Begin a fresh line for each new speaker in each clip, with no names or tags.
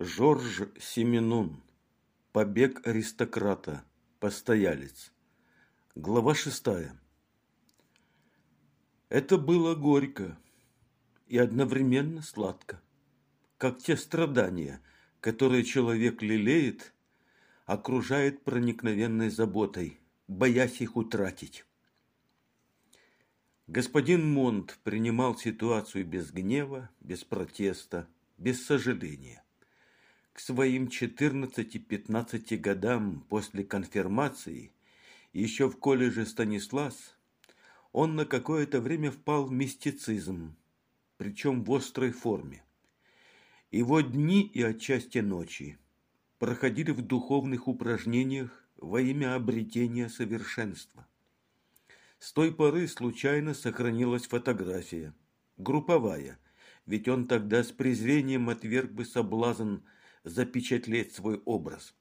Жорж Семенон. Побег аристократа. Постоялец. Глава шестая. Это было горько и одновременно сладко, как те страдания, которые человек лелеет, окружает проникновенной заботой, боясь их утратить. Господин Монт принимал ситуацию без гнева, без протеста, без сожаления к своим 14-15 годам после конфирмации, еще в колледже Станислас, он на какое-то время впал в мистицизм, причем в острой форме. Его дни и отчасти ночи проходили в духовных упражнениях во имя обретения совершенства. С той поры случайно сохранилась фотография, групповая, ведь он тогда с презрением отверг бы соблазн запечатлеть свой образ.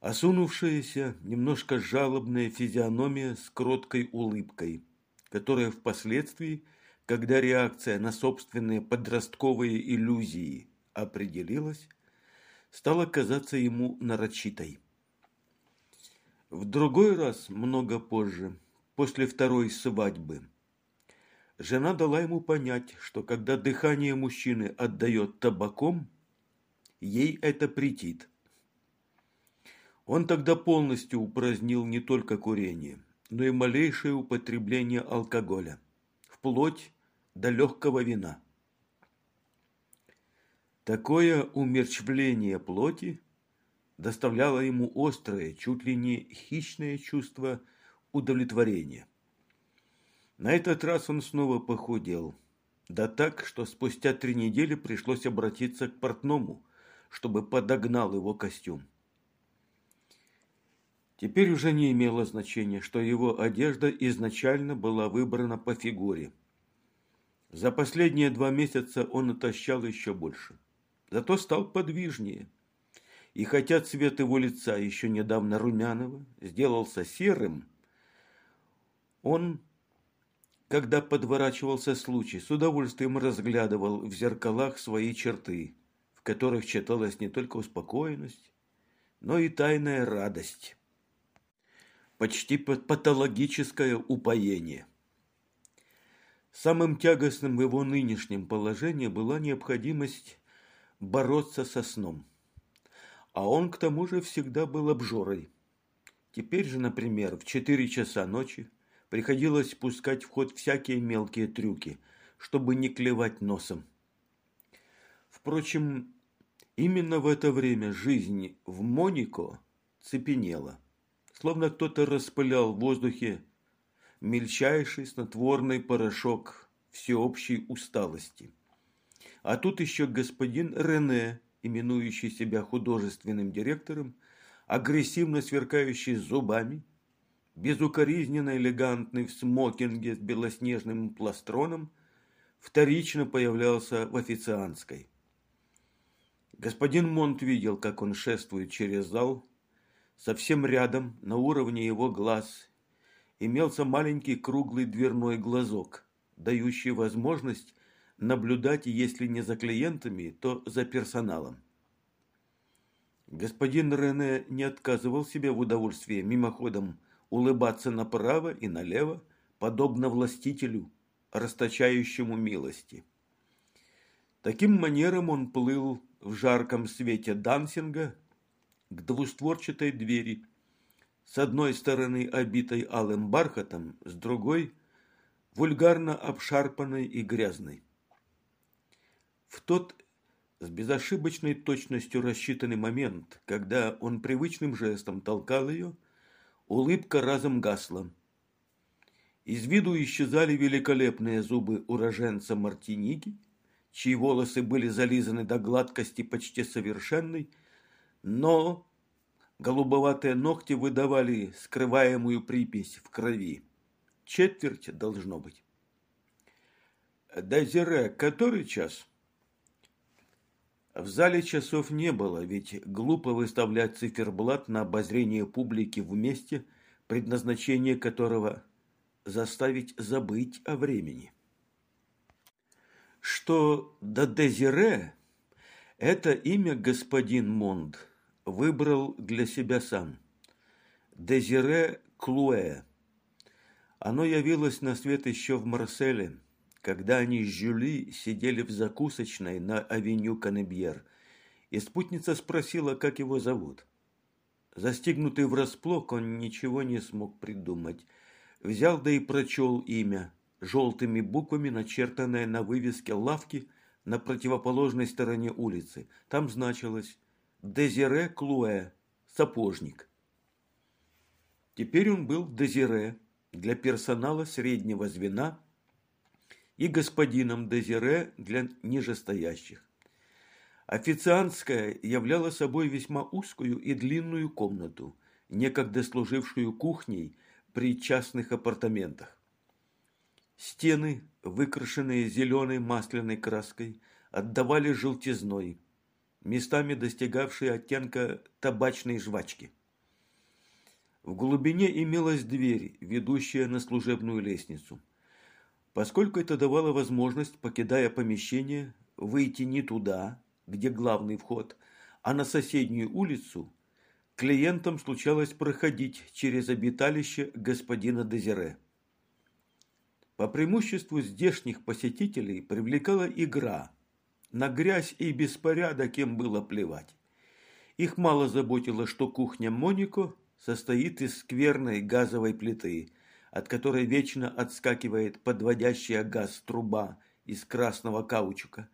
Осунувшаяся, немножко жалобная физиономия с кроткой улыбкой, которая впоследствии, когда реакция на собственные подростковые иллюзии определилась, стала казаться ему нарочитой. В другой раз, много позже, после второй свадьбы, жена дала ему понять, что когда дыхание мужчины отдает табаком, ей это претит. Он тогда полностью упразднил не только курение, но и малейшее употребление алкоголя, вплоть до легкого вина. Такое умерщвление плоти доставляло ему острое, чуть ли не хищное чувство удовлетворения. На этот раз он снова похудел, да так, что спустя три недели пришлось обратиться к портному, чтобы подогнал его костюм. Теперь уже не имело значения, что его одежда изначально была выбрана по фигуре. За последние два месяца он отощал еще больше. Зато стал подвижнее. И хотя цвет его лица еще недавно румяного сделался серым, он, когда подворачивался случай, с удовольствием разглядывал в зеркалах свои черты – которых читалась не только успокоенность, но и тайная радость, почти патологическое упоение. Самым тягостным в его нынешнем положении была необходимость бороться со сном. А он к тому же всегда был обжорой. Теперь же, например, в 4 часа ночи приходилось пускать в ход всякие мелкие трюки, чтобы не клевать носом. Впрочем, Именно в это время жизнь в Монико цепенела, словно кто-то распылял в воздухе мельчайший снотворный порошок всеобщей усталости. А тут еще господин Рене, именующий себя художественным директором, агрессивно сверкающий зубами, безукоризненно элегантный в смокинге с белоснежным пластроном, вторично появлялся в официантской. Господин Монт видел, как он шествует через зал. Совсем рядом, на уровне его глаз, имелся маленький круглый дверной глазок, дающий возможность наблюдать, если не за клиентами, то за персоналом. Господин Рене не отказывал себе в удовольствии мимоходом улыбаться направо и налево, подобно властителю, расточающему милости. Таким манером он плыл в жарком свете дансинга к двустворчатой двери, с одной стороны обитой алым бархатом, с другой – вульгарно обшарпанной и грязной. В тот с безошибочной точностью рассчитанный момент, когда он привычным жестом толкал ее, улыбка разом гасла. Из виду исчезали великолепные зубы уроженца Мартиники – чьи волосы были зализаны до гладкости почти совершенной, но голубоватые ногти выдавали скрываемую припись в крови. Четверть должно быть. Дезире, который час? В зале часов не было, ведь глупо выставлять циферблат на обозрение публики в месте, предназначение которого заставить забыть о времени что до Дезире Это имя господин Монд выбрал для себя сам. Дезире Клуэ. Оно явилось на свет еще в Марселе, когда они с Жюли сидели в закусочной на авеню Канебьер, и спутница спросила, как его зовут. Застигнутый врасплох, он ничего не смог придумать. Взял да и прочел имя, желтыми буквами начертанное на вывеске лавки на противоположной стороне улицы. Там значилось «Дезире Клуэ, сапожник». Теперь он был Дезире для персонала среднего звена и господином Дезире для нижестоящих. Официантская являла собой весьма узкую и длинную комнату, некогда служившую кухней при частных апартаментах. Стены, выкрашенные зеленой масляной краской, отдавали желтизной, местами достигавшей оттенка табачной жвачки. В глубине имелась дверь, ведущая на служебную лестницу. Поскольку это давало возможность, покидая помещение, выйти не туда, где главный вход, а на соседнюю улицу, клиентам случалось проходить через обиталище господина Дезире. По преимуществу здешних посетителей привлекала игра. На грязь и беспорядок им было плевать. Их мало заботило, что кухня Монико состоит из скверной газовой плиты, от которой вечно отскакивает подводящая газ труба из красного каучука.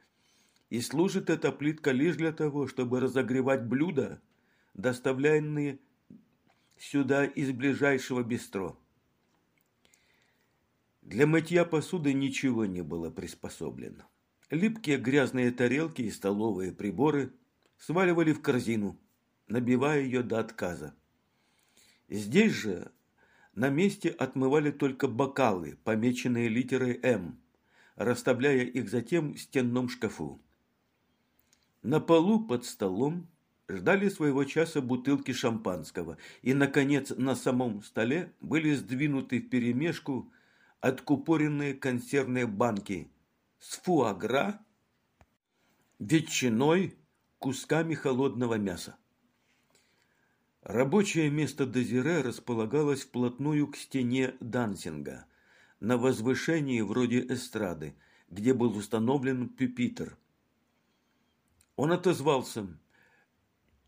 И служит эта плитка лишь для того, чтобы разогревать блюда, доставляемые сюда из ближайшего бистро. Для мытья посуды ничего не было приспособлено. Липкие грязные тарелки и столовые приборы сваливали в корзину, набивая ее до отказа. Здесь же на месте отмывали только бокалы, помеченные литерой «М», расставляя их затем в стенном шкафу. На полу под столом ждали своего часа бутылки шампанского, и, наконец, на самом столе были сдвинуты вперемешку откупоренные консервные банки с фуагра, ветчиной, кусками холодного мяса. Рабочее место Дезире располагалось вплотную к стене Дансинга, на возвышении вроде эстрады, где был установлен пюпитр. Он отозвался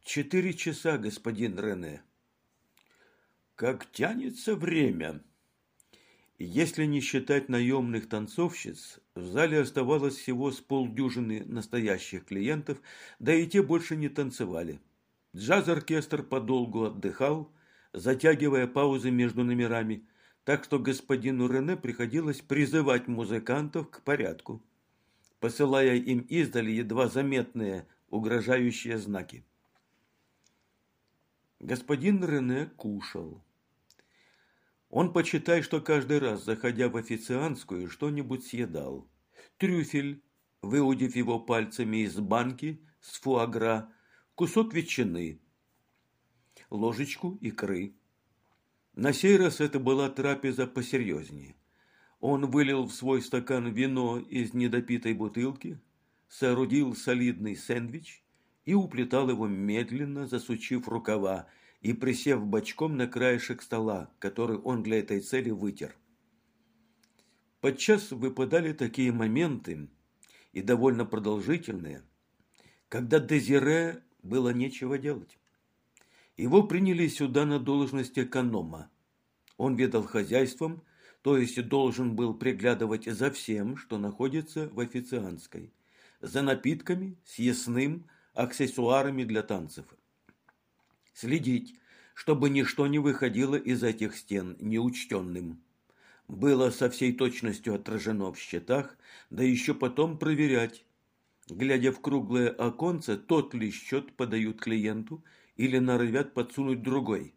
«Четыре часа, господин Рене». «Как тянется время!» Если не считать наемных танцовщиц, в зале оставалось всего с полдюжины настоящих клиентов, да и те больше не танцевали. Джаз-оркестр подолгу отдыхал, затягивая паузы между номерами, так что господину Рене приходилось призывать музыкантов к порядку, посылая им издали едва заметные угрожающие знаки. Господин Рене кушал. Он, почитай, что каждый раз, заходя в официантскую, что-нибудь съедал. Трюфель, выудив его пальцами из банки с фуагра, кусок ветчины, ложечку икры. На сей раз это была трапеза посерьезнее. Он вылил в свой стакан вино из недопитой бутылки, соорудил солидный сэндвич и уплетал его медленно, засучив рукава, и присев бочком на краешек стола, который он для этой цели вытер. Подчас выпадали такие моменты, и довольно продолжительные, когда Дезире было нечего делать. Его приняли сюда на должность эконома. Он ведал хозяйством, то есть должен был приглядывать за всем, что находится в официантской, за напитками, съестным, аксессуарами для танцев следить, чтобы ничто не выходило из этих стен неучтенным. Было со всей точностью отражено в счетах, да еще потом проверять, глядя в круглое оконце, тот ли счет подают клиенту или норовят подсунуть другой.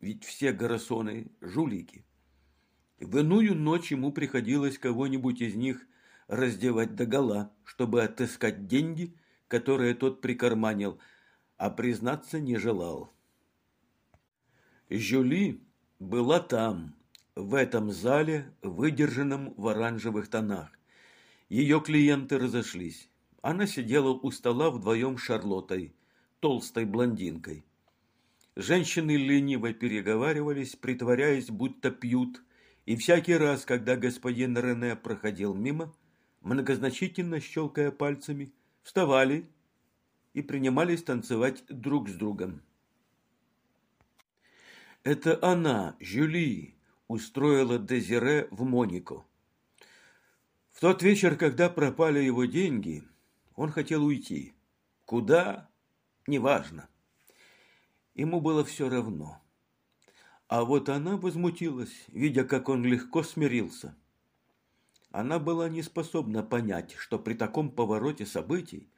Ведь все гарасоны – жулики. В иную ночь ему приходилось кого-нибудь из них раздевать догола, чтобы отыскать деньги, которые тот прикарманил – а признаться не желал. Жюли была там, в этом зале, выдержанном в оранжевых тонах. Ее клиенты разошлись. она сидела у стола вдвоем с Шарлоттой, толстой блондинкой. Женщины лениво переговаривались, притворяясь, будто пьют, и всякий раз, когда господин Рене проходил мимо, многозначительно щелкая пальцами, вставали и принимались танцевать друг с другом. Это она, Жюли, устроила Дезире в Монику. В тот вечер, когда пропали его деньги, он хотел уйти. Куда? Неважно. Ему было все равно. А вот она возмутилась, видя, как он легко смирился. Она была не способна понять, что при таком повороте событий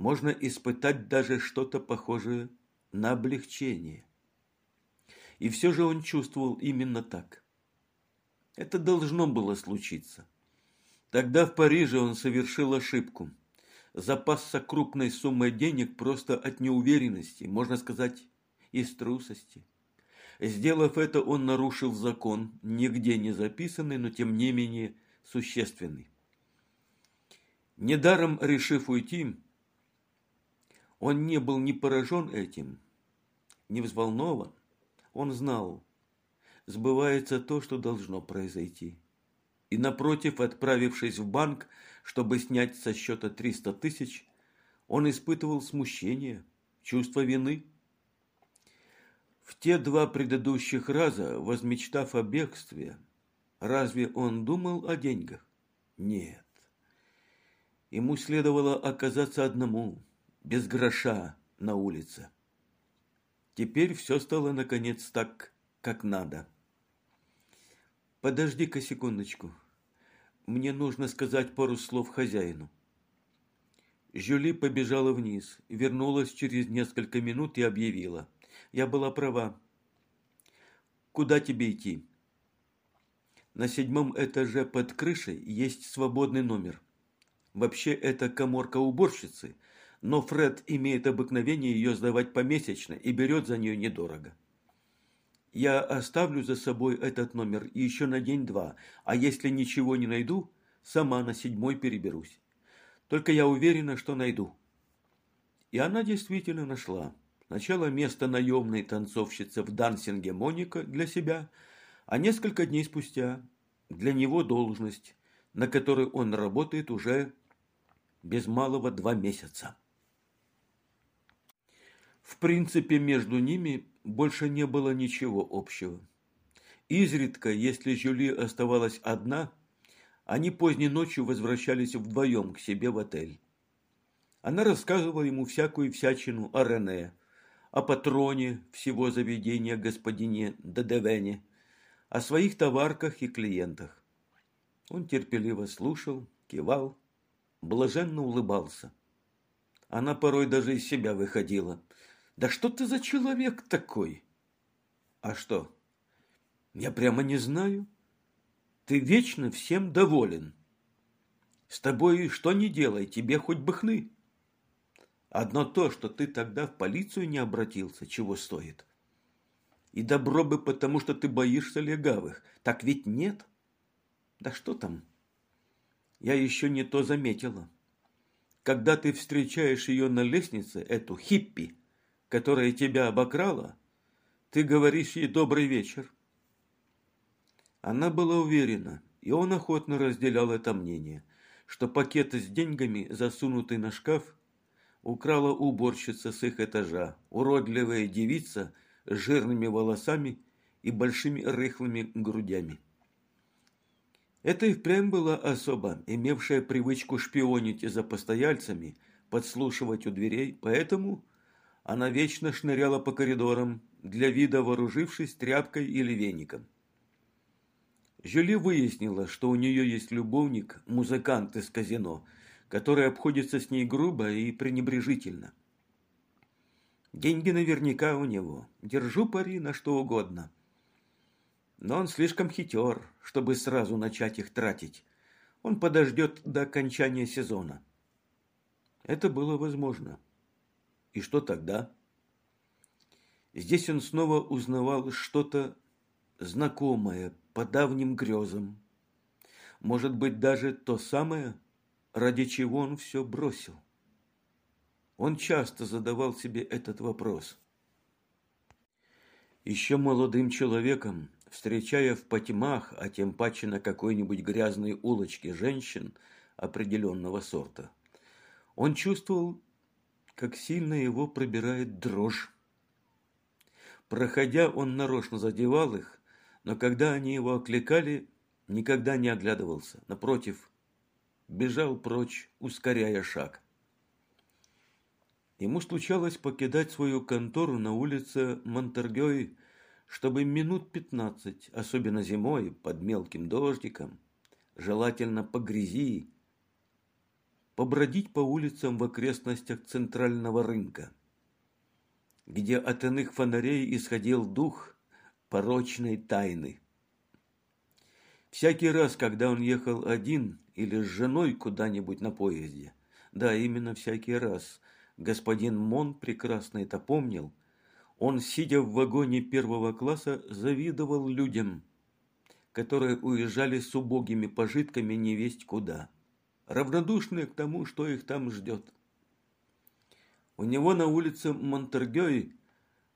можно испытать даже что-то похожее на облегчение. И все же он чувствовал именно так. Это должно было случиться. Тогда в Париже он совершил ошибку. Запасся крупной суммой денег просто от неуверенности, можно сказать, из трусости. Сделав это, он нарушил закон, нигде не записанный, но тем не менее существенный. Недаром решив уйти, он не был ни поражен этим, ни взволнован. Он знал, сбывается то, что должно произойти. И напротив, отправившись в банк, чтобы снять со счета 300 тысяч, он испытывал смущение, чувство вины. В те два предыдущих раза, возмечтав о бегстве, разве он думал о деньгах? Нет. Ему следовало оказаться одному, без гроша на улице. Теперь все стало, наконец, так, как надо. Подожди-ка секундочку. Мне нужно сказать пару слов хозяину. Жюли побежала вниз, вернулась через несколько минут и объявила – я была права. Куда тебе идти? На седьмом этаже под крышей есть свободный номер. Вообще это коморка уборщицы, но Фред имеет обыкновение ее сдавать помесячно и берет за нее недорого. Я оставлю за собой этот номер еще на день-два, а если ничего не найду, сама на седьмой переберусь. Только я уверена, что найду. И она действительно нашла. Сначала место наемной танцовщицы в дансинге Моника для себя, а несколько дней спустя для него должность, на которой он работает уже без малого два месяца. В принципе, между ними больше не было ничего общего. Изредка, если Жюли оставалась одна, они поздней ночью возвращались вдвоем к себе в отель. Она рассказывала ему всякую всячину о Рене, о патроне всего заведения господине Дедевене, о своих товарках и клиентах. Он терпеливо слушал, кивал, блаженно улыбался. Она порой даже из себя выходила. «Да что ты за человек такой?» «А что?» «Я прямо не знаю. Ты вечно всем доволен. С тобой что ни делай, тебе хоть бы хны». Одно то, что ты тогда в полицию не обратился, чего стоит. И добро бы потому, что ты боишься легавых. Так ведь нет? Да что там? Я еще не то заметила. Когда ты встречаешь ее на лестнице, эту хиппи, которая тебя обокрала, ты говоришь ей «добрый вечер». Она была уверена, и он охотно разделял это мнение, что пакет с деньгами, засунутый на шкаф, украла уборщица с их этажа, уродливая девица с жирными волосами и большими рыхлыми грудями. Это и впрямь была особа, имевшая привычку шпионить за постояльцами, подслушивать у дверей, поэтому она вечно шныряла по коридорам, для вида вооружившись тряпкой или веником. Жюли выяснила, что у нее есть любовник, музыкант из казино – который обходится с ней грубо и пренебрежительно. Деньги наверняка у него. Держу пари на что угодно. Но он слишком хитер, чтобы сразу начать их тратить. Он подождет до окончания сезона. Это было возможно. И что тогда? Здесь он снова узнавал что-то знакомое по давним грезам. Может быть, даже то самое, ради чего он все бросил? Он часто задавал себе этот вопрос. Еще молодым человеком, встречая в потьмах, а тем паче на какой-нибудь грязной улочке женщин определенного сорта, он чувствовал, как сильно его пробирает дрожь. Проходя, он нарочно задевал их, но когда они его окликали, никогда не оглядывался. Напротив, бежал прочь, ускоряя шаг. Ему случалось покидать свою контору на улице Монтергёй, чтобы минут пятнадцать, особенно зимой, под мелким дождиком, желательно по грязи, побродить по улицам в окрестностях центрального рынка, где от иных фонарей исходил дух порочной тайны. Всякий раз, когда он ехал один или с женой куда-нибудь на поезде, да, именно всякий раз, господин Мон прекрасно это помнил, он, сидя в вагоне первого класса, завидовал людям, которые уезжали с убогими пожитками невесть куда, равнодушные к тому, что их там ждет. У него на улице Монтергёй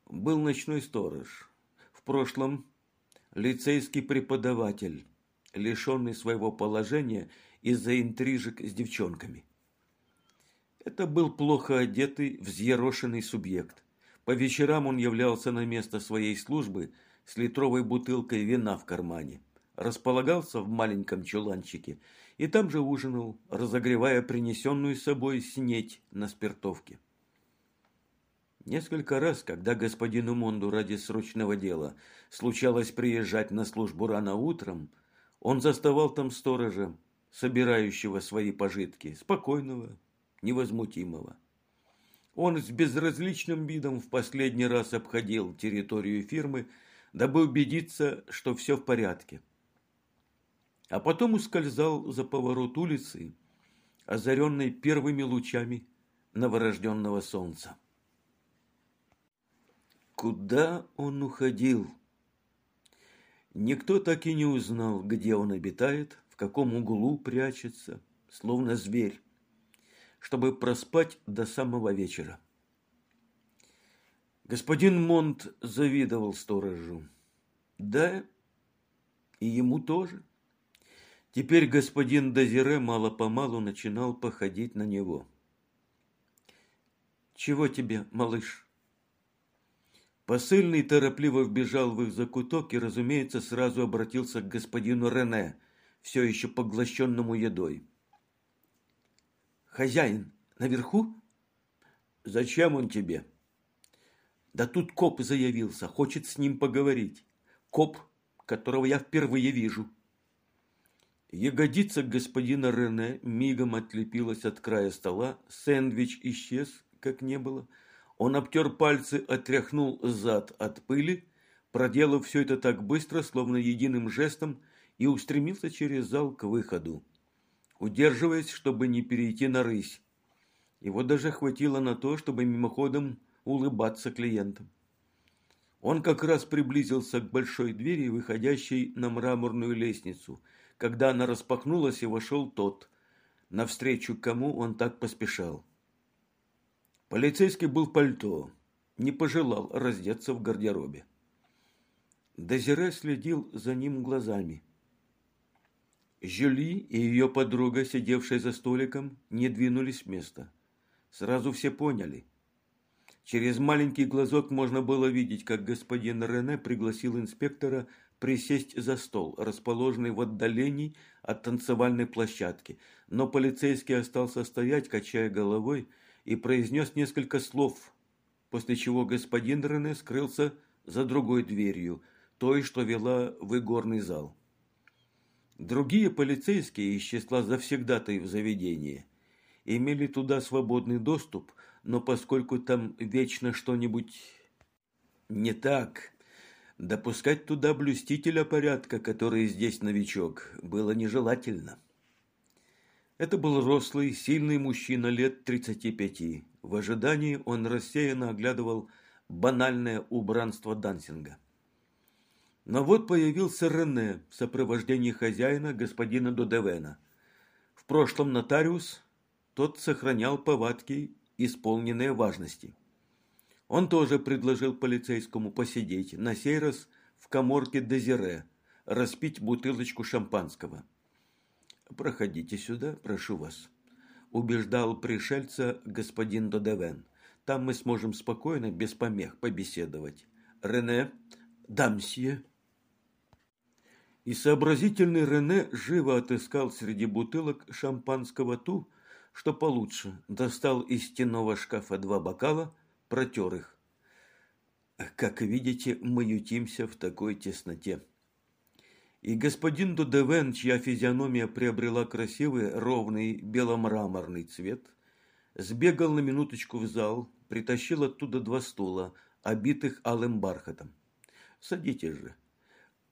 был ночной сторож. В прошлом лицейский преподаватель, лишенный своего положения из-за интрижек с девчонками. Это был плохо одетый, взъерошенный субъект. По вечерам он являлся на место своей службы с литровой бутылкой вина в кармане, располагался в маленьком чуланчике и там же ужинал, разогревая принесенную с собой снеть на спиртовке. Несколько раз, когда господину Монду ради срочного дела случалось приезжать на службу рано утром, он заставал там сторожа, собирающего свои пожитки, спокойного, невозмутимого. Он с безразличным видом в последний раз обходил территорию фирмы, дабы убедиться, что все в порядке. А потом ускользал за поворот улицы, озаренной первыми лучами новорожденного солнца. Куда он уходил? Никто так и не узнал, где он обитает, в каком углу прячется, словно зверь чтобы проспать до самого вечера. Господин Монт завидовал сторожу. Да, и ему тоже. Теперь господин Дозире мало-помалу начинал походить на него. «Чего тебе, малыш?» Посыльный торопливо вбежал в их закуток и, разумеется, сразу обратился к господину Рене, все еще поглощенному едой. Хозяин наверху? Зачем он тебе? Да тут коп заявился, хочет с ним поговорить. Коп, которого я впервые вижу. Ягодица господина Рене мигом отлепилась от края стола, сэндвич исчез, как не было. Он обтер пальцы, отряхнул зад от пыли, проделав все это так быстро, словно единым жестом, и устремился через зал к выходу удерживаясь, чтобы не перейти на рысь. Его даже хватило на то, чтобы мимоходом улыбаться клиентам. Он как раз приблизился к большой двери, выходящей на мраморную лестницу, когда она распахнулась и вошел тот, навстречу кому он так поспешал. Полицейский был в пальто, не пожелал раздеться в гардеробе. Дезире следил за ним глазами. Жюли и ее подруга, сидевшая за столиком, не двинулись с места. Сразу все поняли. Через маленький глазок можно было видеть, как господин Рене пригласил инспектора присесть за стол, расположенный в отдалении от танцевальной площадки. Но полицейский остался стоять, качая головой, и произнес несколько слов, после чего господин Рене скрылся за другой дверью, той, что вела в игорный зал. Другие полицейские из числа завсегдатаев заведения имели туда свободный доступ, но поскольку там вечно что-нибудь не так, допускать туда блюстителя порядка, который здесь новичок, было нежелательно. Это был рослый, сильный мужчина лет 35. В ожидании он рассеянно оглядывал банальное убранство дансинга. Но вот появился Рене в сопровождении хозяина, господина Додевена. В прошлом нотариус, тот сохранял повадки, исполненные важности. Он тоже предложил полицейскому посидеть, на сей раз в коморке Дезире, распить бутылочку шампанского. «Проходите сюда, прошу вас», – убеждал пришельца господин Додевен. «Там мы сможем спокойно, без помех, побеседовать. Рене, дамсье». И сообразительный Рене живо отыскал среди бутылок шампанского ту, что получше, достал из стенного шкафа два бокала, протер их. Как видите, мы ютимся в такой тесноте. И господин Дудевен, чья физиономия приобрела красивый, ровный, беломраморный цвет, сбегал на минуточку в зал, притащил оттуда два стула, обитых алым бархатом. Садитесь же.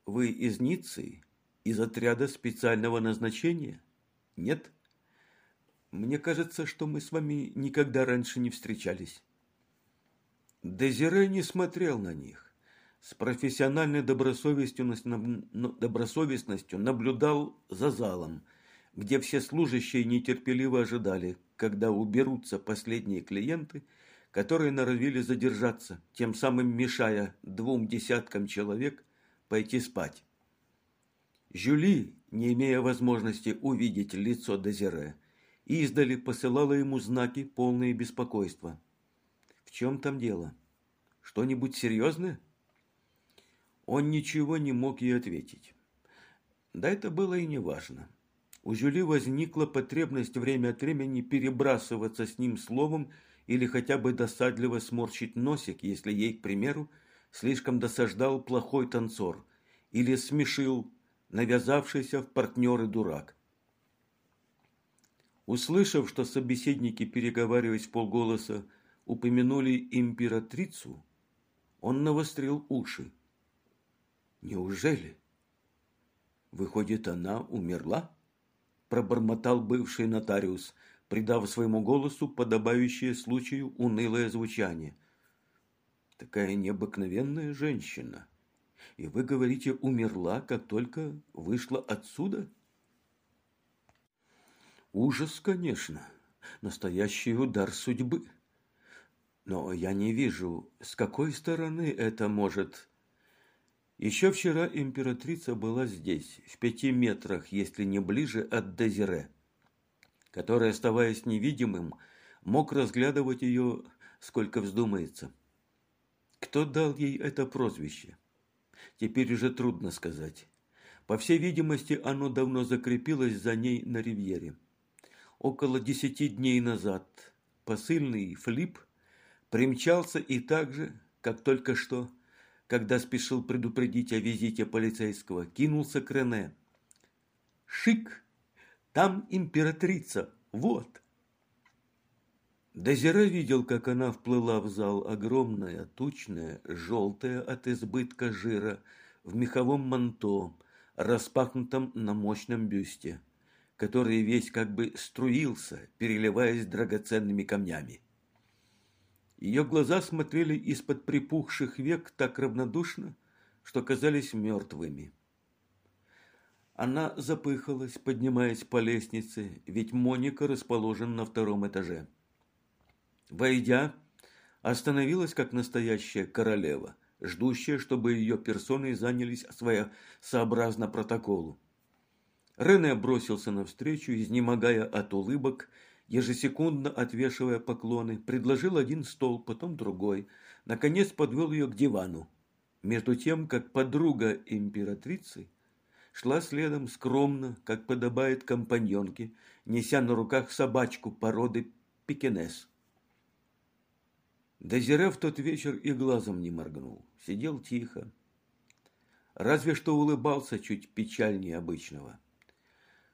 Вы из Ниццы? Из отряда специального назначения? Нет? Мне кажется, что мы с вами никогда раньше не встречались. Дезире не смотрел на них с профессиональной добросовестностью наблюдал за залом, где все служащие нетерпеливо ожидали, когда уберутся последние клиенты, которые норовили задержаться, тем самым мешая двум десяткам человек пойти спать. Жюли, не имея возможности увидеть лицо Дезире, издали посылала ему знаки, полные беспокойства. Чем там дело? Что-нибудь серьезное? Он ничего не мог ей ответить. Да это было и не важно. У Жюли возникла потребность время от времени перебрасываться с ним словом или хотя бы досадливо сморщить носик, если ей, к примеру, слишком досаждал плохой танцор или смешил навязавшийся в партнеры дурак. Услышав, что собеседники, переговариваясь полголоса, упомянули императрицу, он навострил уши. Неужели? Выходит, она умерла? Пробормотал бывший нотариус, придав своему голосу подобающее случаю унылое звучание. Такая необыкновенная женщина. И вы говорите, умерла, как только вышла отсюда? Ужас, конечно. Настоящий удар судьбы. Но я не вижу, с какой стороны это может еще вчера императрица была здесь, в пяти метрах, если не ближе от Дезире, который, оставаясь невидимым, мог разглядывать ее сколько вздумается. Кто дал ей это прозвище? Теперь уже трудно сказать. По всей видимости, оно давно закрепилось за ней на ривьере. Около десяти дней назад посыльный Флип примчался и так же, как только что, когда спешил предупредить о визите полицейского, кинулся к Рене. «Шик! Там императрица! Вот!» Дезире видел, как она вплыла в зал, огромная, тучная, желтая от избытка жира, в меховом манто, распахнутом на мощном бюсте, который весь как бы струился, переливаясь драгоценными камнями. Ее глаза смотрели из-под припухших век так равнодушно, что казались мертвыми. Она запыхалась, поднимаясь по лестнице, ведь Моника расположена на втором этаже. Войдя, остановилась как настоящая королева, ждущая, чтобы ее персоной занялись своеобразно протоколу. Рене бросился навстречу, изнемогая от улыбок ежесекундно отвешивая поклоны, предложил один стол, потом другой, наконец подвел ее к дивану. Между тем, как подруга императрицы шла следом скромно, как подобает компаньонке, неся на руках собачку породы пекинес. Дезире в тот вечер и глазом не моргнул, сидел тихо, разве что улыбался чуть печальнее обычного.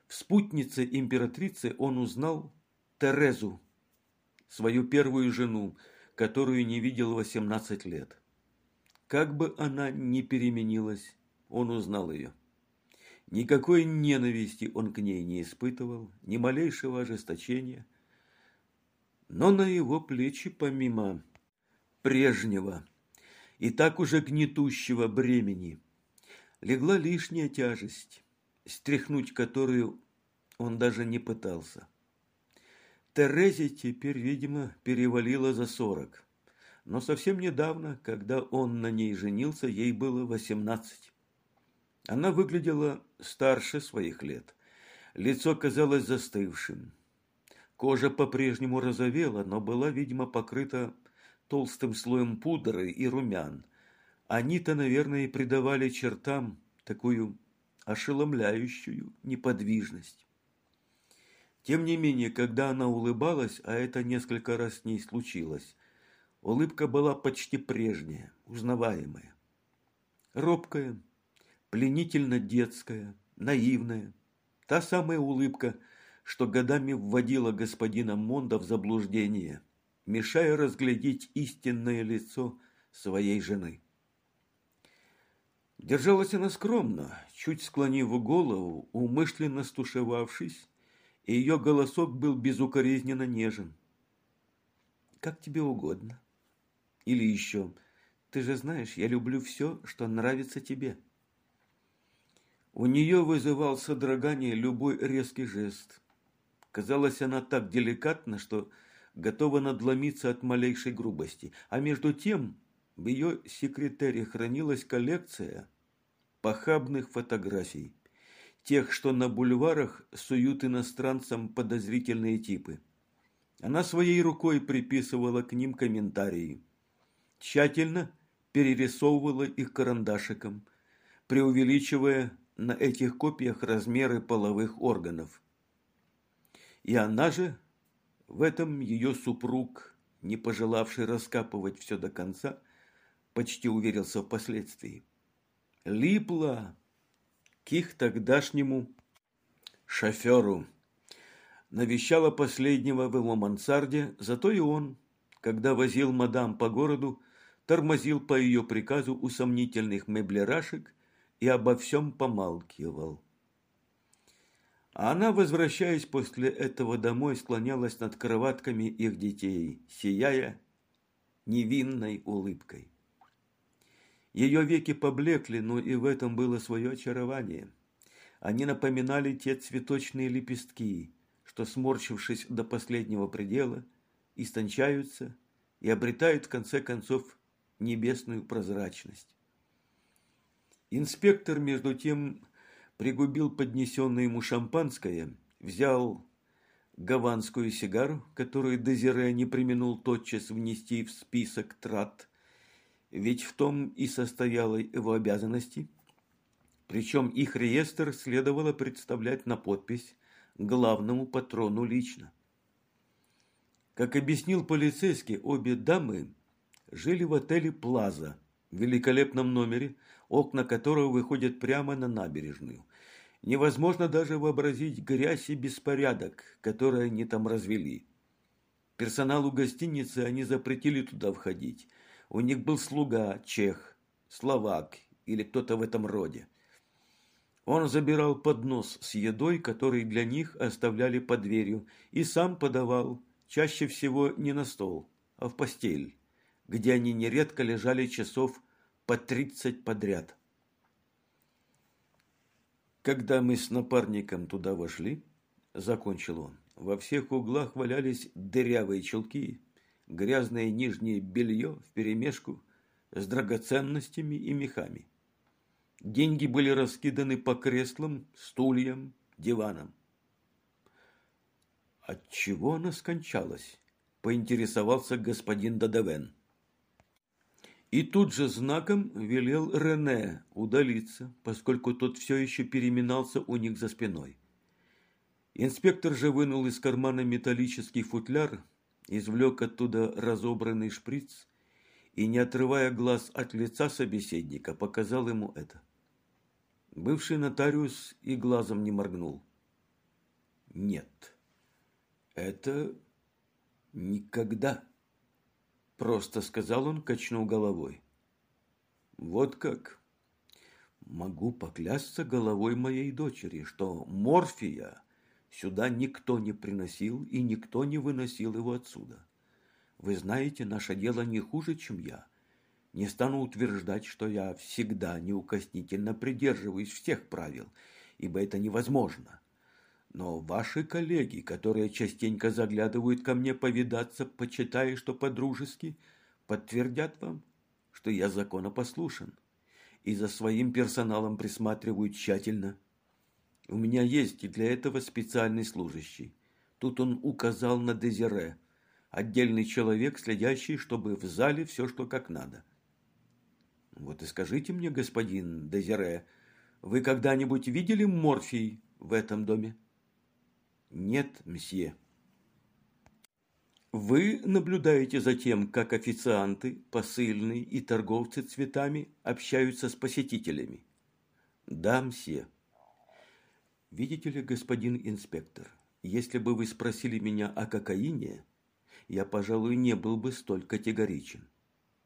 В спутнице императрицы он узнал Терезу, свою первую жену, которую не видел 18 лет. Как бы она ни переменилась, он узнал ее. Никакой ненависти он к ней не испытывал, ни малейшего ожесточения. Но на его плечи, помимо прежнего и так уже гнетущего бремени, легла лишняя тяжесть, стряхнуть которую Он даже не пытался. Терезе теперь, видимо, перевалило за сорок. Но совсем недавно, когда он на ней женился, ей было восемнадцать. Она выглядела старше своих лет. Лицо казалось застывшим. Кожа по-прежнему розовела, но была, видимо, покрыта толстым слоем пудры и румян. Они-то, наверное, и придавали чертам такую ошеломляющую неподвижность. Тем не менее, когда она улыбалась, а это несколько раз с ней случилось, улыбка была почти прежняя, узнаваемая. Робкая, пленительно детская, наивная. Та самая улыбка, что годами вводила господина Монда в заблуждение, мешая разглядеть истинное лицо своей жены. Держалась она скромно, чуть склонив голову, умышленно стушевавшись, и ее голосок был безукоризненно нежен. «Как тебе угодно». Или еще «Ты же знаешь, я люблю все, что нравится тебе». У нее вызывал содрогание любой резкий жест, Казалось, она так деликатна, что готова надломиться от малейшей грубости. А между тем в ее секретаре хранилась коллекция похабных фотографий, тех, что на бульварах суют иностранцам подозрительные типы. Она своей рукой приписывала к ним комментарии, тщательно перерисовывала их карандашиком, преувеличивая на этих копиях размеры половых органов. И она же, в этом ее супруг, не пожелавший раскапывать все до конца, почти уверился впоследствии. Липла к их тогдашнему шоферу. Навещала последнего в его мансарде, зато и он, когда возил мадам по городу, тормозил по ее приказу у сомнительных меблерашек и обо всем помалкивал. А она, возвращаясь после этого домой, склонялась над кроватками их детей, сияя невинной улыбкой. Ее веки поблекли, но и в этом было свое очарование. Они напоминали те цветочные лепестки, что, сморщившись до последнего предела, истончаются и обретают в конце концов небесную прозрачность. Инспектор, между тем, пригубил поднесенное ему шампанское, взял гаванскую сигару, которую Дезире не применул тотчас внести в список трат, ведь в том и состояла его обязанности. Причем их реестр следовало представлять на подпись главному патрону лично. Как объяснил полицейский, обе дамы жили в отеле «Плаза», в великолепном номере, окна которого выходят прямо на набережную. Невозможно даже вообразить грязь и беспорядок, которые они там развели. Персоналу гостиницы они запретили туда входить. У них был слуга, чех, словак или кто-то в этом роде. Он забирал поднос с едой, который для них оставляли под дверью, и сам подавал, чаще всего не на стол, а в постель, где они нередко лежали часов по тридцать подряд. Когда мы с напарником туда вошли, закончил он, во всех углах валялись дырявые чулки, грязное нижнее белье вперемешку с драгоценностями и мехами. Деньги были раскиданы по креслам, стульям, диванам. От чего она скончалась? поинтересовался господин Дадавен и тут же знаком велел Рене удалиться, поскольку тот все еще переминался у них за спиной. Инспектор же вынул из кармана металлический футляр, извлек оттуда разобранный шприц и, не отрывая глаз от лица собеседника, показал ему это. Бывший нотариус и глазом не моргнул. Нет, это никогда Просто сказал он, качнул головой. Вот как? Могу поклясться головой моей дочери, что морфия сюда никто не приносил и никто не выносил его отсюда. Вы знаете, наше дело не хуже, чем я. Не стану утверждать, что я всегда неукоснительно придерживаюсь всех правил, ибо это невозможно. Но ваши коллеги, которые частенько заглядывают ко мне повидаться, почитая, что по-дружески, подтвердят вам, что я законопослушен и за своим персоналом присматриваю тщательно. У меня есть для этого специальный служащий. Тут он указал на Дезире, отдельный человек, следящий, чтобы в зале все шло как надо. Вот и скажите мне, господин Дезире, вы когда-нибудь видели морфий в этом доме? Нет, мсье. Вы наблюдаете за тем, как официанты, посыльные и торговцы цветами общаются с посетителями? Да, мсье. Видите ли, господин инспектор, если бы вы спросили меня о кокаине, я, пожалуй, не был бы столь категоричен.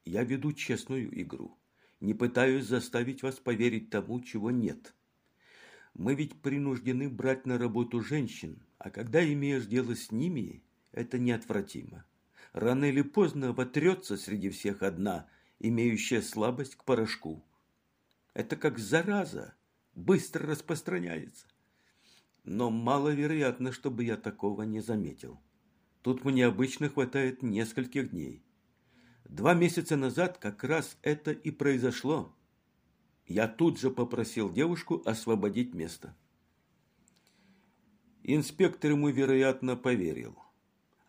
Я веду честную игру. Не пытаюсь заставить вас поверить тому, чего нет. Мы ведь принуждены брать на работу женщин, а когда имеешь дело с ними, это неотвратимо. Рано или поздно вотрется среди всех одна, имеющая слабость к порошку. Это как зараза, быстро распространяется. Но маловероятно, чтобы я такого не заметил. Тут мне обычно хватает нескольких дней. Два месяца назад как раз это и произошло. Я тут же попросил девушку освободить место. Инспектор ему, вероятно, поверил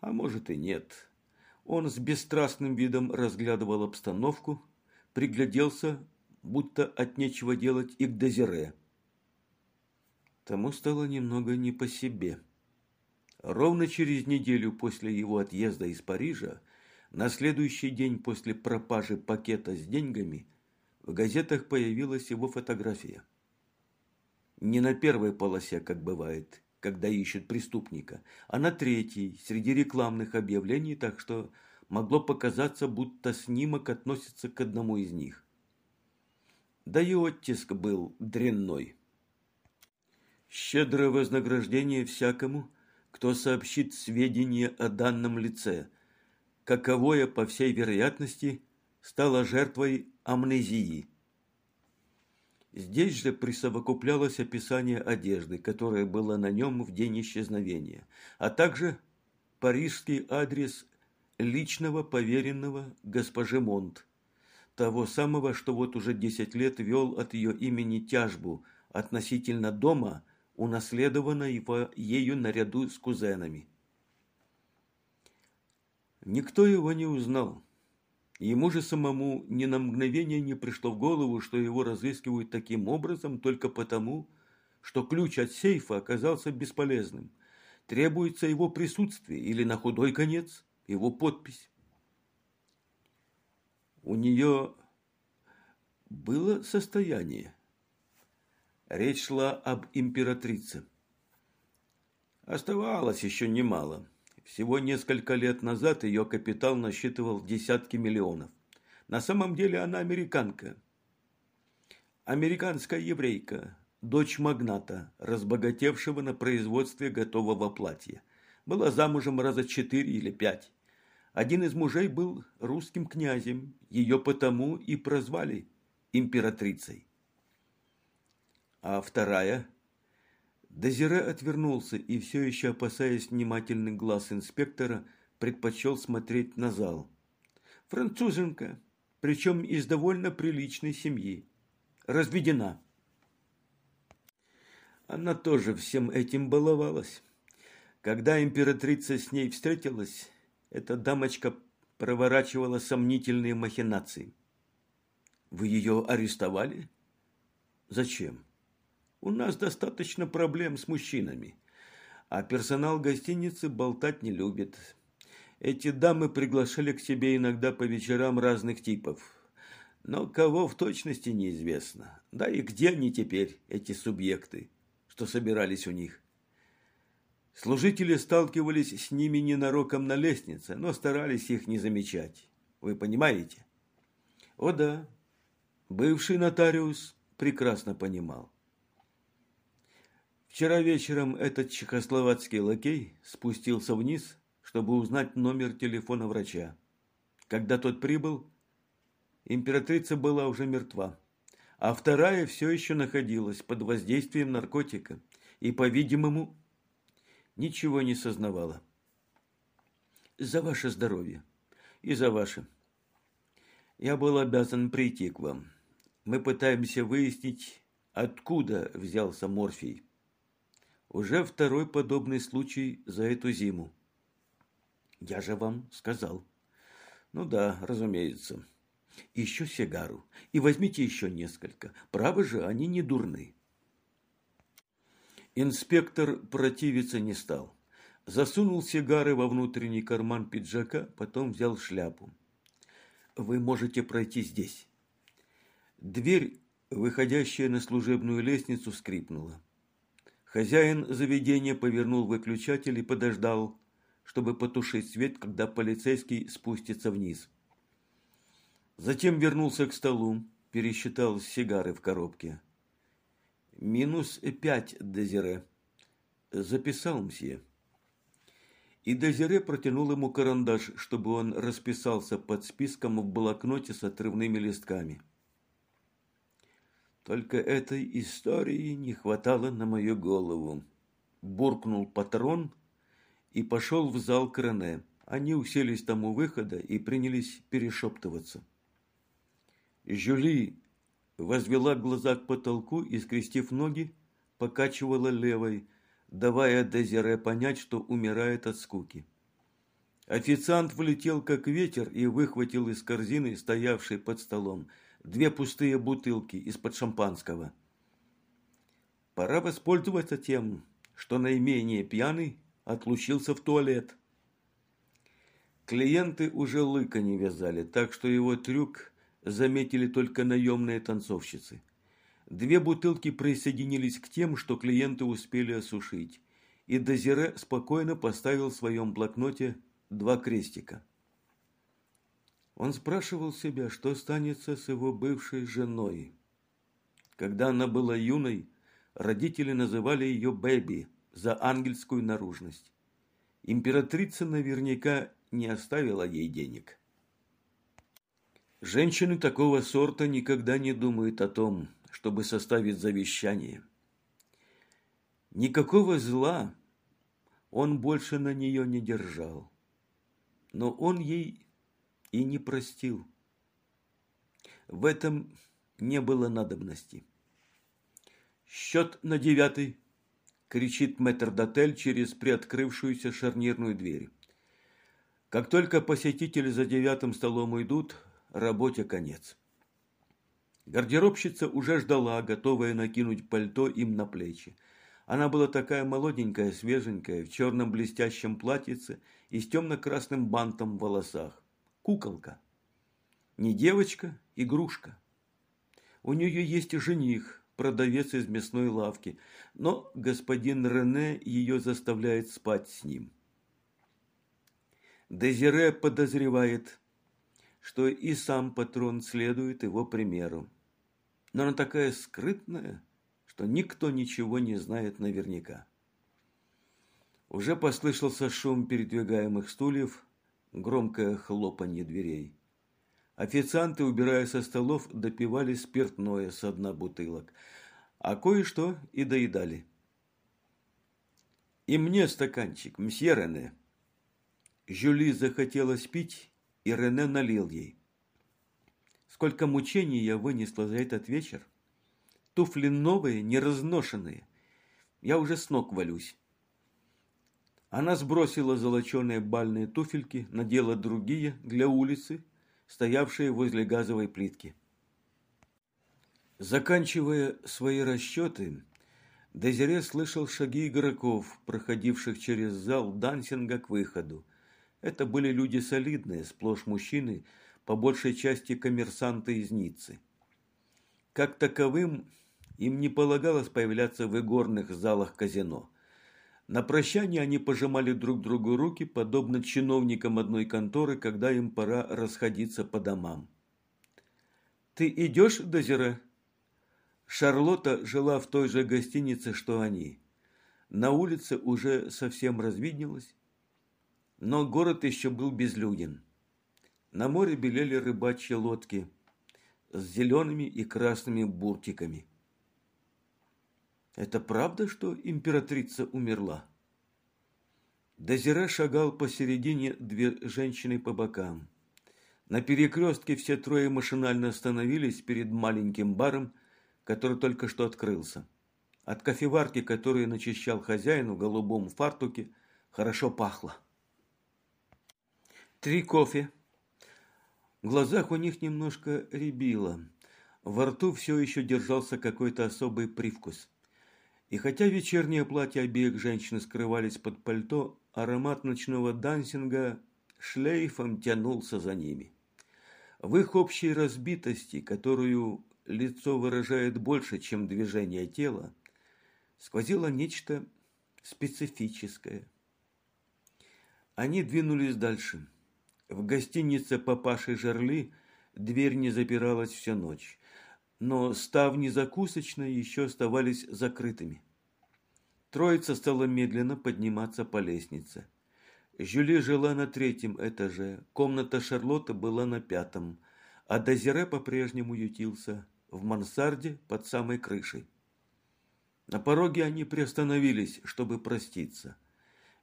а может и нет. Он с бесстрастным видом разглядывал обстановку, пригляделся, будто от нечего делать, и к Дезире. Тому стало немного не по себе. Ровно через неделю после его отъезда из Парижа, на следующий день после пропажи пакета с деньгами, в газетах появилась его фотография. Не на первой полосе, как бывает, когда ищут преступника, а на третьей, среди рекламных объявлений, так что могло показаться, будто снимок относится к одному из них. Да и оттиск был дрянной. Щедрое вознаграждение всякому, кто сообщит сведения о данном лице, каковое, по всей вероятности, стало жертвой амнезии – Здесь же присовокуплялось описание одежды, которая была на нем в день исчезновения, а также парижский адрес личного поверенного госпожи Монт, того самого, что вот уже десять лет вел от ее имени тяжбу относительно дома, унаследованного ею наряду с кузенами. Никто его не узнал. Ему же самому ни на мгновение не пришло в голову, что его разыскивают таким образом только потому, что ключ от сейфа оказался бесполезным. Требуется его присутствие или, на худой конец, его подпись. У нее было состояние. Речь шла об императрице. Оставалось еще немало. Всего несколько лет назад ее капитал насчитывал десятки миллионов. На самом деле она американка. Американская еврейка, дочь магната, разбогатевшего на производстве готового платья. Была замужем раза четыре или пять. Один из мужей был русским князем, ее потому и прозвали императрицей. А вторая Дезире отвернулся и, все еще опасаясь внимательных глаз инспектора, предпочел смотреть на зал. Француженка, причем из довольно приличной семьи. Разведена. Она тоже всем этим баловалась. Когда императрица с ней встретилась, эта дамочка проворачивала сомнительные махинации. Вы ее арестовали? Зачем? У нас достаточно проблем с мужчинами, а персонал гостиницы болтать не любит. Эти дамы приглашали к себе иногда по вечерам разных типов. Но кого в точности неизвестно. Да и где они теперь, эти субъекты, что собирались у них? Служители сталкивались с ними ненароком на лестнице, но старались их не замечать. Вы понимаете? О да, бывший нотариус прекрасно понимал. Вчера вечером этот чехословацкий лакей спустился вниз, чтобы узнать номер телефона врача. Когда тот прибыл, императрица была уже мертва, а вторая все еще находилась под воздействием наркотика и, по-видимому, ничего не сознавала. «За ваше здоровье и за ваше. Я был обязан прийти к вам. Мы пытаемся выяснить, откуда взялся морфий. Уже второй подобный случай за эту зиму. Я же вам сказал. Ну да, разумеется. Еще сигару. И возьмите еще несколько. Право же, они не дурны. Инспектор противиться не стал. Засунул сигары во внутренний карман пиджака, потом взял шляпу. «Вы можете пройти здесь». Дверь, выходящая на служебную лестницу, скрипнула. Хозяин заведения повернул выключатель и подождал, чтобы потушить свет, когда полицейский спустится вниз. Затем вернулся к столу, пересчитал сигары в коробке. «Минус пять, Дезире». «Записал, мсье». И Дезире протянул ему карандаш, чтобы он расписался под списком в блокноте с отрывными листками. Только этой истории не хватало на мою голову. Буркнул патрон и пошел в зал к. Они уселись там у выхода и принялись перешептываться. Жюли возвела глаза к потолку и, скрестив ноги, покачивала левой, давая Дезире понять, что умирает от скуки. Официант влетел как ветер и выхватил из корзины, стоявшей под столом, две пустые бутылки из-под шампанского. Пора воспользоваться тем, что наименее пьяный отлучился в туалет. Клиенты уже лыка не вязали, так что его трюк заметили только наемные танцовщицы. Две бутылки присоединились к тем, что клиенты успели осушить, и Дезире спокойно поставил в своем блокноте два крестика. Он спрашивал себя, что станется с его бывшей женой. Когда она была юной, родители называли ее Бэби за ангельскую наружность. Императрица наверняка не оставила ей денег. Женщины такого сорта никогда не думают о том, чтобы составить завещание. Никакого зла он больше на нее не держал. Но он ей и не простил. В этом не было надобности. «Счет на девятый!» – кричит метрдотель через приоткрывшуюся шарнирную дверь. Как только посетители за девятым столом уйдут, работе конец. Гардеробщица уже ждала, готовая накинуть пальто им на плечи. Она была такая молоденькая, свеженькая, в черном блестящем платьице и с темно-красным бантом в волосах. Куколка. Не девочка, игрушка. У нее есть жених, продавец из мясной лавки, но господин Рене ее заставляет спать с ним. Дезире подозревает, что и сам патрон следует его примеру. Но она такая скрытная, что никто ничего не знает наверняка. Уже послышался шум передвигаемых стульев, громкое хлопанье дверей. Официанты, убирая со столов, допивали спиртное с дна бутылок, а кое-что и доедали. «И мне стаканчик, мсье Рене». Жюли захотелось пить, и Рене налил ей. Сколько мучений я вынесла за этот вечер. Туфли новые, неразношенные. Я уже с ног валюсь. Она сбросила золоченые бальные туфельки, надела другие для улицы, стоявшие возле газовой плитки. Заканчивая свои расчеты, Дезире слышал шаги игроков, проходивших через зал дансинга к выходу, это были люди солидные, сплошь мужчины, по большей части коммерсанты из Ниццы. Как таковым им не полагалось появляться в игорных залах казино. На прощание они пожимали друг другу руки, подобно чиновникам одной конторы, когда им пора расходиться по домам. «Ты идешь, Дозера?» Шарлотта жила в той же гостинице, что они. На улице уже совсем развиднелось, но город еще был безлюден. На море белели рыбачьи лодки с зелеными и красными буртиками. Это правда, что императрица умерла? Дозира шагал посередине, две женщины по бокам. На перекрестке все трое машинально остановились перед маленьким баром, который только что открылся. От кофеварки, которую начищал хозяин в голубом фартуке, хорошо пахло. Три кофе. В глазах у них немножко рябило. Во рту все еще держался какой-то особый привкус. И хотя вечернее платье обеих женщин скрывались под пальто, аромат ночного дансинга шлейфом тянулся за ними. В их общей разбитости, которую лицо выражает больше, чем движение тела, сквозило нечто специфическое. Они двинулись дальше. В гостинице папаши Жерли дверь не запиралась всю ночь, но ставни закусочной еще оставались закрытыми. Троица стала медленно подниматься по лестнице. Жюли жила на третьем этаже, комната Шарлотты была на пятом, а Дозире по-прежнему ютился в мансарде под самой крышей. На пороге они приостановились, чтобы проститься.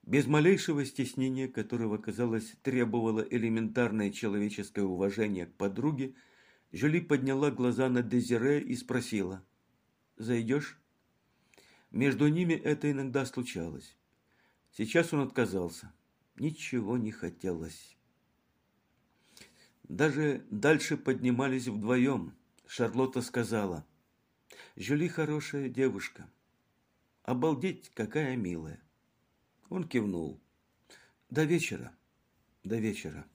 Без малейшего стеснения, которого, казалось, требовало элементарное человеческое уважение к подруге, Жюли подняла глаза на Дезире и спросила, «Зайдешь?» Между ними это иногда случалось. Сейчас он отказался. Ничего не хотелось. Даже дальше поднимались вдвоем. Шарлотта сказала, Жюли хорошая девушка. Обалдеть, какая милая. Он кивнул. До вечера. До вечера.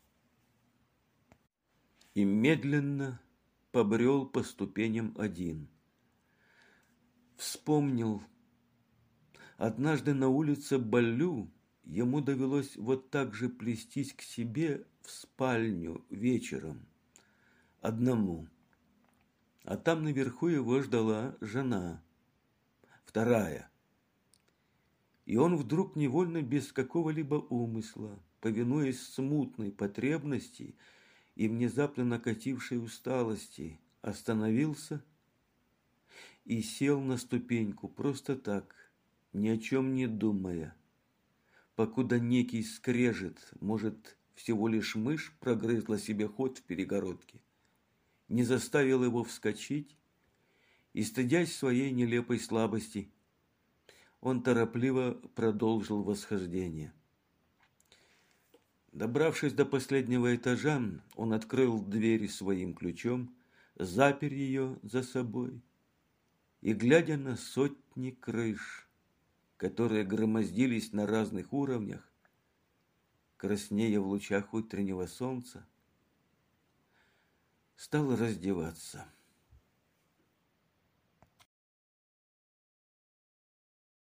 И медленно побрел по ступеням один. Вспомнил. Однажды на улице Балю ему довелось вот так же плестись к себе в спальню вечером. Одному. А там наверху его ждала жена. Вторая и он вдруг невольно без какого-либо умысла, повинуясь смутной потребности и внезапно накатившей усталости, остановился и сел на ступеньку просто так, ни о чем не думая, покуда некий скрежет, может, всего лишь мышь прогрызла себе ход в перегородке, не заставил его вскочить и, стыдясь своей нелепой слабости, он торопливо продолжил восхождение. Добравшись до последнего этажа, он открыл дверь своим ключом, запер ее за собой и, глядя на сотни крыш, которые громоздились на разных уровнях, краснея в лучах утреннего солнца, стал раздеваться.